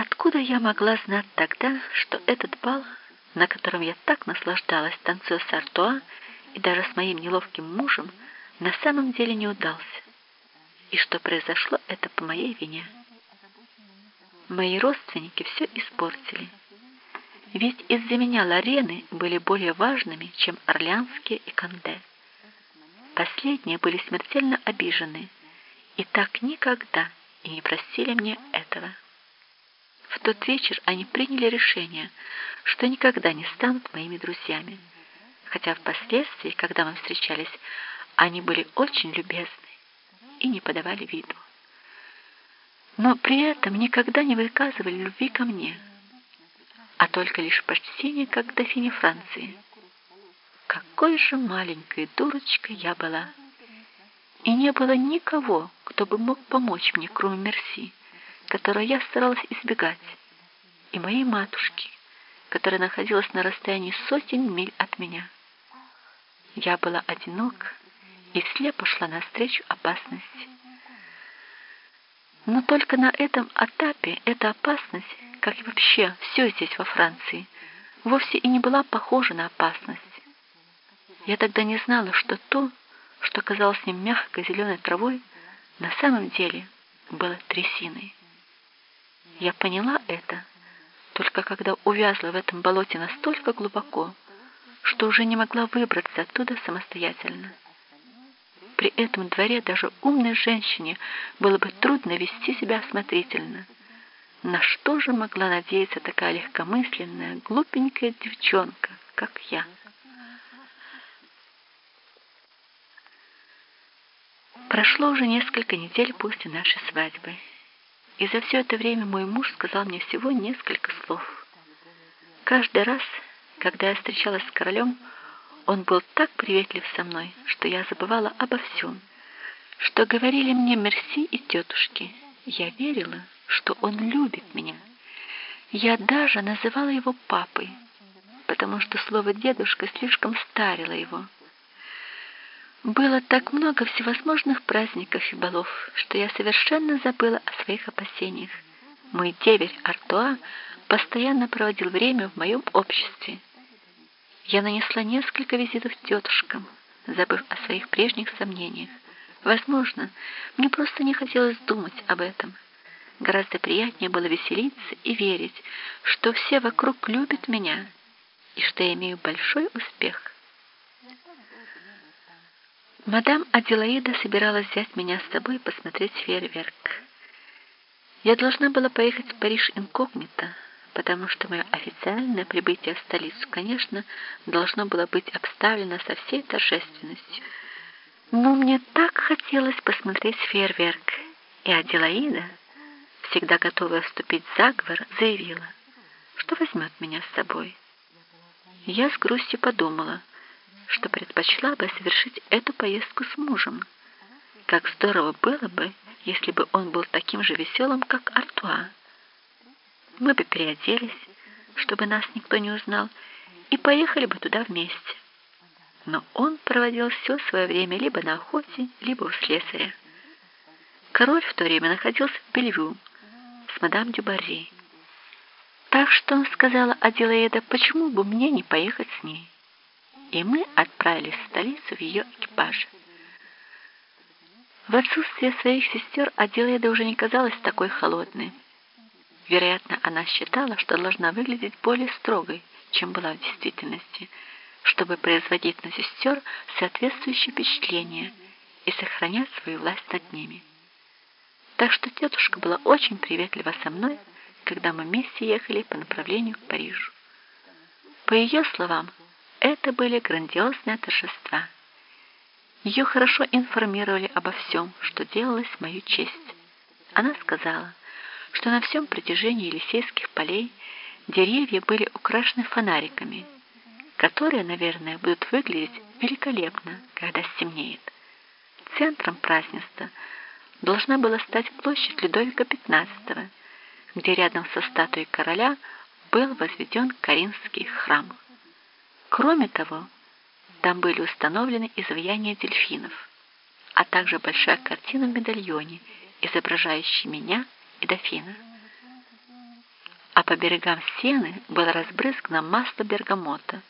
Откуда я могла знать тогда, что этот бал, на котором я так наслаждалась, танцуя с Артуа и даже с моим неловким мужем, на самом деле не удался, и что произошло это по моей вине? Мои родственники все испортили. Ведь из-за меня Лорены были более важными, чем Орлеанские и Канде. Последние были смертельно обижены, и так никогда и не просили мне этого. Тот вечер они приняли решение, что никогда не станут моими друзьями, хотя впоследствии, когда мы встречались, они были очень любезны и не подавали виду. Но при этом никогда не выказывали любви ко мне, а только лишь почтение как дофине Франции. Какой же маленькой дурочкой я была! И не было никого, кто бы мог помочь мне, кроме Мерси, которую я старалась избегать, и моей матушки, которая находилась на расстоянии сотен миль от меня. Я была одинока и слепо шла навстречу опасности. Но только на этом этапе эта опасность, как и вообще все здесь во Франции, вовсе и не была похожа на опасность. Я тогда не знала, что то, что казалось мне мягкой зеленой травой, на самом деле было трясиной. Я поняла это только когда увязла в этом болоте настолько глубоко, что уже не могла выбраться оттуда самостоятельно. При этом дворе даже умной женщине было бы трудно вести себя осмотрительно. На что же могла надеяться такая легкомысленная, глупенькая девчонка, как я? Прошло уже несколько недель после нашей свадьбы, и за все это время мой муж сказал мне всего несколько слов. Каждый раз, когда я встречалась с королем, он был так приветлив со мной, что я забывала обо всем, что говорили мне Мерси и тетушки. Я верила, что он любит меня. Я даже называла его папой, потому что слово «дедушка» слишком старило его. Было так много всевозможных праздников и балов, что я совершенно забыла о своих опасениях. Мой деверь Артуа постоянно проводил время в моем обществе, я нанесла несколько визитов тетушкам, забыв о своих прежних сомнениях. Возможно, мне просто не хотелось думать об этом. Гораздо приятнее было веселиться и верить, что все вокруг любят меня и что я имею большой успех. Мадам Аделаида собиралась взять меня с собой посмотреть фейерверк. Я должна была поехать в Париж инкогнито, потому что мое официальное прибытие в столицу, конечно, должно было быть обставлено со всей торжественностью. Но мне так хотелось посмотреть фейерверк, и Аделаида, всегда готовая вступить в заговор, заявила, что возьмет меня с собой. Я с грустью подумала, что предпочла бы совершить эту поездку с мужем. Как здорово было бы, если бы он был таким же веселым, как Артуа. Мы бы переоделись, чтобы нас никто не узнал, и поехали бы туда вместе. Но он проводил все свое время либо на охоте, либо у слесаря. Король в то время находился в Бельвю с мадам Дюбарри. Так что, сказала Аделаида, почему бы мне не поехать с ней? И мы отправились в столицу в ее экипаже. В отсутствие своих сестер Аделаида уже не казалась такой холодной. Вероятно, она считала, что должна выглядеть более строгой, чем была в действительности, чтобы производить на сестер соответствующее впечатление и сохранять свою власть над ними. Так что тетушка была очень приветлива со мной, когда мы вместе ехали по направлению к Парижу. По ее словам, это были грандиозные торжества. Ее хорошо информировали обо всем, что делалось в мою честь. Она сказала, что на всем протяжении Елисейских полей деревья были украшены фонариками, которые, наверное, будут выглядеть великолепно, когда стемнеет. Центром празднества должна была стать площадь Людовика XV, где рядом со статуей короля был возведен Каринский храм. Кроме того, там были установлены изваяния дельфинов, а также большая картина в медальоне, изображающая меня и дофина. по берегам сены было разбрызгано масло бергамота,